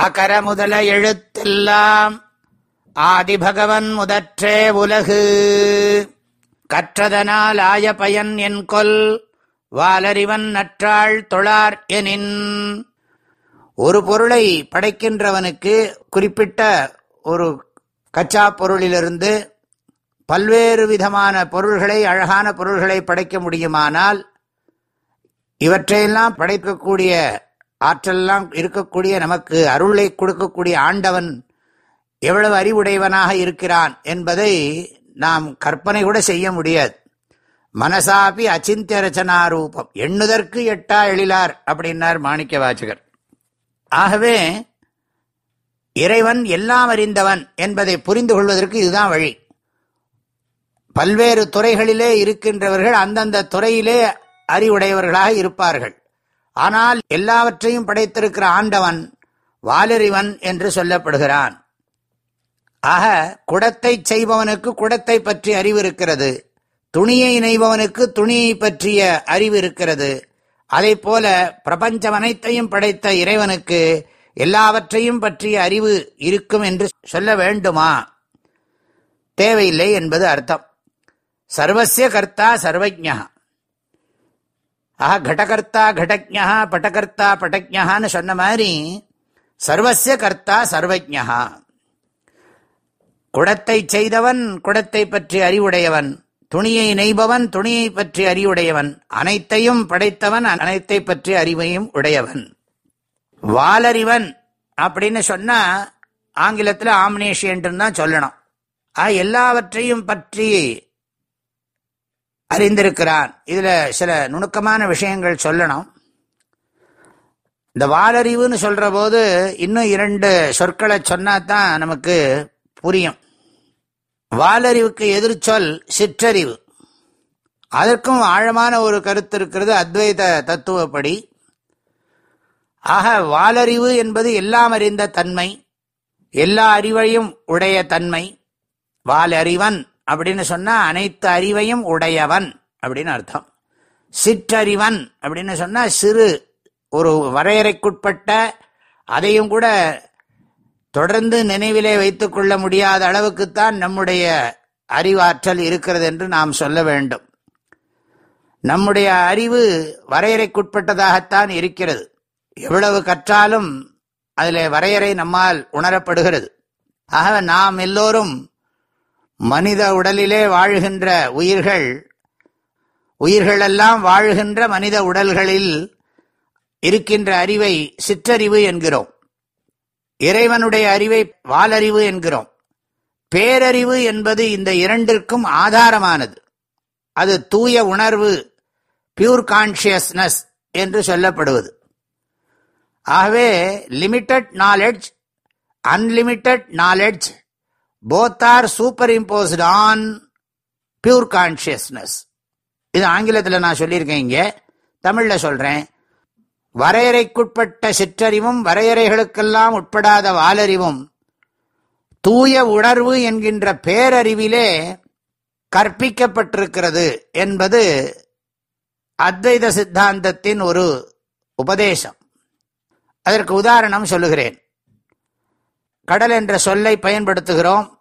அகர முதல எழுத்தெல்லாம். ஆதிபகவன் முதற்றே உலகு. கற்றதனால் ஆய பயன் என் கொல் வாலறிவன் நற்றாள் தொழார் எனின். ஒரு பொருளை படைக்கின்றவனுக்கு குறிப்பிட்ட ஒரு கச்சா பொருளிலிருந்து பல்வேறு விதமான பொருள்களை அழகான பொருள்களை படைக்க முடியுமானால் இவற்றையெல்லாம் படைக்கக்கூடிய ஆற்றெல்லாம் இருக்கக்கூடிய நமக்கு அருளை கொடுக்கக்கூடிய ஆண்டவன் எவ்வளவு அறிவுடையவனாக இருக்கிறான் என்பதை நாம் கற்பனை கூட செய்ய முடியாது. மனசாபி அச்சிந்திய ரச்சனா ரூபம். எண்ணுதற்கு எட்டா எழிலார் அப்படின்னார் மாணிக்க வாசகர். ஆகவே இறைவன் எல்லாம் அறிந்தவன் என்பதை புரிந்து கொள்வதற்கு இதுதான் வழி. பல்வேறு துறைகளிலே இருக்கின்றவர்கள் அந்தந்த துறையிலே அறிவுடையவர்களாக இருப்பார்கள். ஆனால் எல்லாவற்றையும் படைத்திருக்கிற ஆண்டவன் வாலறிவன் என்று சொல்லப்படுகிறான். ஆக குடத்தை செய்பவனுக்கு குடத்தை பற்றி அறிவு இருக்கிறது துணியை நெய்பவனுக்கு துணியை பற்றிய அறிவு இருக்கிறது அதை போல பிரபஞ்சம் அனைத்தையும் படைத்த இறைவனுக்கு எல்லாவற்றையும் பற்றிய அறிவு இருக்கும் என்று சொல்ல வேண்டுமா? தேவையில்லை என்பது அர்த்தம். சர்வசிய கர்த்தா சர்வஜா ஆஹா கடகர்த்தா கடஜா பட்டகர்த்தா பட்டஜான்னு சொன்ன மாதிரி சர்வசிய கர்த்தா சர்வஜா குடத்தை செய்தவன் குடத்தை பற்றி அறிவுடையவன். துணியை நெய்பவன் துணியை பற்றி அறிவுடையவன். அனைத்தையும் படைத்தவன் அனைத்தை பற்றி அறிவையும் உடையவன். வாலறிவன் அப்படின்னு சொன்னா ஆங்கிலத்தில் ஆம்னேஷியன் தான் சொல்லணும். ஆ எல்லாவற்றையும் பற்றி அறிந்திருக்கிறான். இதுல சில நுணுக்கமான விஷயங்கள் சொல்லணும். இந்த வாலறிவுன்னு சொல்ற போது இன்னும் இரண்டு சொற்களை சொன்னாதான் நமக்கு புரியும். வாலறிவுக்கு எதிர்ச்சொல் சிற்றறிவு. அதற்கும் ஆழமான ஒரு கருத்து இருக்கிறது அத்வைத தத்துவப்படி. ஆக வாலறிவு என்பது எல்லாம் அறிந்த தன்மை எல்லா அறிவையும் உடைய தன்மை. வாலறிவன் அப்படின்னு சொன்னா அனைத்து அறிவையும் உடையவன் அப்படின்னு அர்த்தம். சிற்றறிவன் அப்படின்னு சொன்னா சிறு ஒரு வரையறைக்குட்பட்ட அதையும் கூட தொடர்ந்து நினைவிலே வைத்துக் கொள்ள முடியாத அளவுக்குத்தான் நம்முடைய அறிவாற்றல் இருக்கிறது என்று நாம் சொல்ல வேண்டும். நம்முடைய அறிவு வரையறைக்குட்பட்டதாகத்தான் இருக்கிறது. எவ்வளவு கற்றாலும் அதில் வரையறை நம்மால் உணரப்படுகிறது. ஆக நாம் எல்லோரும் மனித உடலிலே வாழ்கின்ற உயிர்கள் உயிர்களெல்லாம் வாழ்கின்ற மனித உடல்களில் இருக்கின்ற அறிவை சிற்றறிவு என்கிறோம். இறைவனுடைய அறிவை வாலறிவு என்கிறோம். பேரறிவு என்பது இந்த இரண்டிற்கும் ஆதாரமானது. அது தூய உணர்வு பியூர் கான்சியஸ்னஸ் என்று சொல்லப்படுவது. ஆகவே limited knowledge unlimited knowledge both are superimposed on pure consciousness இது ஆங்கிலத்தில் நான் சொல்லியிருக்கேன் இங்கே. தமிழில் சொல்கிறேன் வரையறைக்குட்பட்ட சிற்றறிவும் வரையறைகளுக்கெல்லாம் உட்படாத வாலறிவும் தூய உணர்வு என்கின்ற பேரறிவிலே கற்பிக்கப்பட்டிருக்கிறது என்பது அத்வைத சித்தாந்தத்தின் ஒரு உபதேசம். அதற்கு உதாரணம் சொல்லுகிறேன். கடல் என்ற சொல்லை பயன்படுத்துகிறோம்.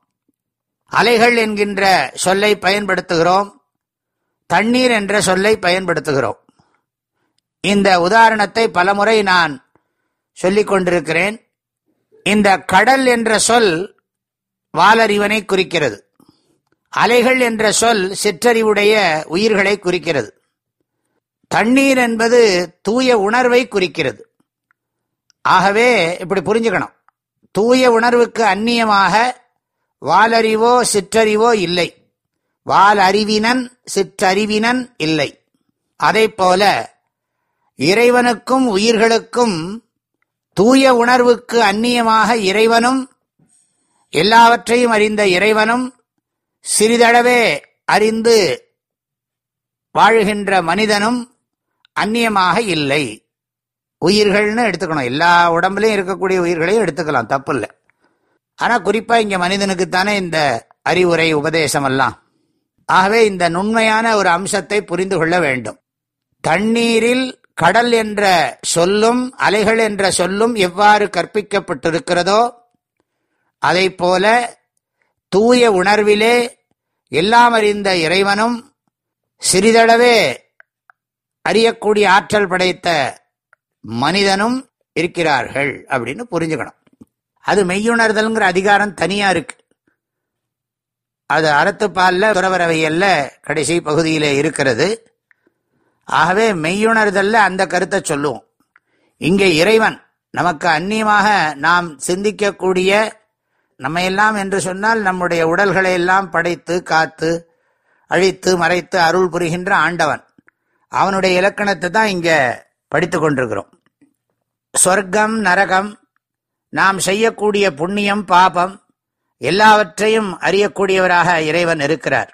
அலைகள் என்கின்ற சொல்லை பயன்படுத்துகிறோம். தண்ணீர் என்ற சொல்லை பயன்படுத்துகிறோம். இந்த உதாரணத்தை பலமுறை நான் சொல்லிக் கொண்டிருக்கிறேன். இந்த கடல் என்ற சொல் வாலறிவனை குறிக்கிறது. அலைகள் என்ற சொல் சிற்றறிவுடைய உயிர்களை குறிக்கிறது. தண்ணீர் என்பது தூய உணர்வை குறிக்கிறது. ஆகவே இப்படி புரிஞ்சுக்கணும். தூய உணர்வுக்கு அந்நியமாக வாலறிவோ சிற்றறிவோ இல்லை. வாலறிவினன் சிற்றறிவினன் இல்லை. அதை போல இறைவனுக்கும் உயிர்களுக்கும் தூய உணர்வுக்கு அந்நியமாக இறைவனும் எல்லாவற்றையும் அறிந்த இறைவனும் சிறிதளவே அறிந்து வாழ்கின்ற மனிதனும் அந்நியமாக இல்லை. உயிர்கள்னு எடுத்துக்கணும். எல்லா உடம்புலையும் இருக்கக்கூடிய உயிர்களையும் எடுத்துக்கலாம். தப்பு இல்லை ஆனால் குறிப்பாக இங்கே மனிதனுக்குத்தானே இந்த அறிவுரை உபதேசம் எல்லாம் ஆகவே இந்த நுண்மையான ஒரு அம்சத்தை புரிந்து கொள்ள வேண்டும். தண்ணீரில் கடல் என்ற சொல்லும் அலைகள் என்ற சொல்லும் எவ்வாறு கற்பிக்கப்பட்டிருக்கிறதோ அதை போல தூய உணர்விலே எல்லாம் அறிந்த இறைவனும் சிறிதளவே அறியக்கூடிய ஆற்றல் படைத்த மனிதனும் இருக்கிறார்கள் அப்படின்னு புரிஞ்சுக்கணும். அது மெய்யுணர்தல்ங்கிற அதிகாரம் தனியா இருக்கு. அது அறத்துப்பாலில் துறவரவையல்ல கடைசி பகுதியில் இருக்கிறது. ஆகவே மெய்யுணர்தல்ல அந்த கருத்தை சொல்லுவோம். இங்கே இறைவன் நமக்கு அந்நியமாக நாம் சிந்திக்கக்கூடிய நம்ம எல்லாம் என்று சொன்னால் நம்முடைய உடல்களை எல்லாம் படைத்து காத்து அழித்து மறைத்து அருள் புரிகின்ற ஆண்டவன். அவனுடைய இலக்கணத்தை தான் இங்கே படித்து கொண்டிருக்கிறோம். சொர்க்கம் நரகம் நாம் செய்யக்கூடிய புண்ணியம் பாபம் எல்லாவற்றையும் அறியக்கூடியவராக இறைவன் இருக்கிறார்.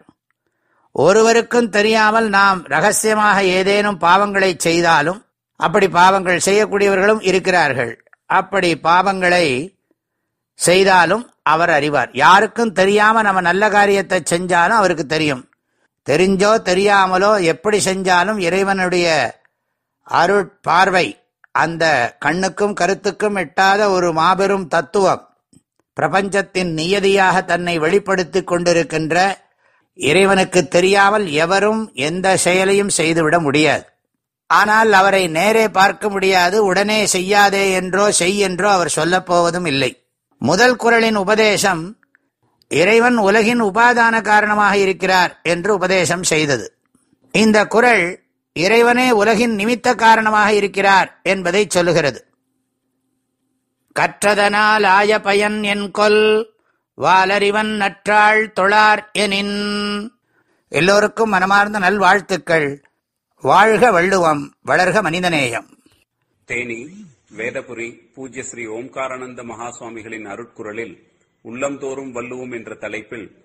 ஒருவருக்கும் தெரியாமல் நாம் ரகசியமாக ஏதேனும் பாவங்களை செய்தாலும் அப்படி பாவங்கள் செய்யக்கூடியவர்களும் இருக்கிறார்கள். அப்படி பாவங்களை செய்தாலும் அவர் அறிவார். யாருக்கும் தெரியாம நம்ம நல்ல காரியத்தை செஞ்சாலும் அவருக்கு தெரியும். தெரிஞ்சோ தெரியாமலோ எப்படி செஞ்சாலும் இறைவனுடைய அருட் பார்வை அந்த கண்ணுக்கும் கருத்துக்கும் எட்டாத ஒரு மாபெரும் தத்துவம். பிரபஞ்சத்தின் நியதியாக தன்னை வெளிப்படுத்தி கொண்டிருக்கின்ற இறைவனுக்கு தெரியாமல் எவரும் எந்த செயலையும் செய்துவிட முடியாது. ஆனால் அவரை நேரே பார்க்க முடியாது உடனே செய்யாதே என்றோ செய் என்றோ அவர் சொல்லப்போவதும் இல்லை. முதல் குரலின் உபதேசம் இறைவன் உலகின் உபாதான காரணமாக இருக்கிறார் என்று உபதேசம் செய்தது. இந்த குரல் இறைவனே உலகின் நிமித்த காரணமாக இருக்கிறார் என்பதை சொல்லுகிறது. கற்றதனால் ஆய பயன் என் கொல் வாலறிவன் நற்றாள் தொழார் எனின். எல்லோருக்கும் மனமார்ந்த நல்வாழ்த்துக்கள். வாழ்க வள்ளுவம் வளர்க மனிதநேயம். தேனி வேதபுரி பூஜ்ய ஸ்ரீ ஓம்காரானந்த மகாசுவாமிகளின் அருட்குரலில் உள்ளம்தோறும் வள்ளுவோம் என்ற தலைப்பில்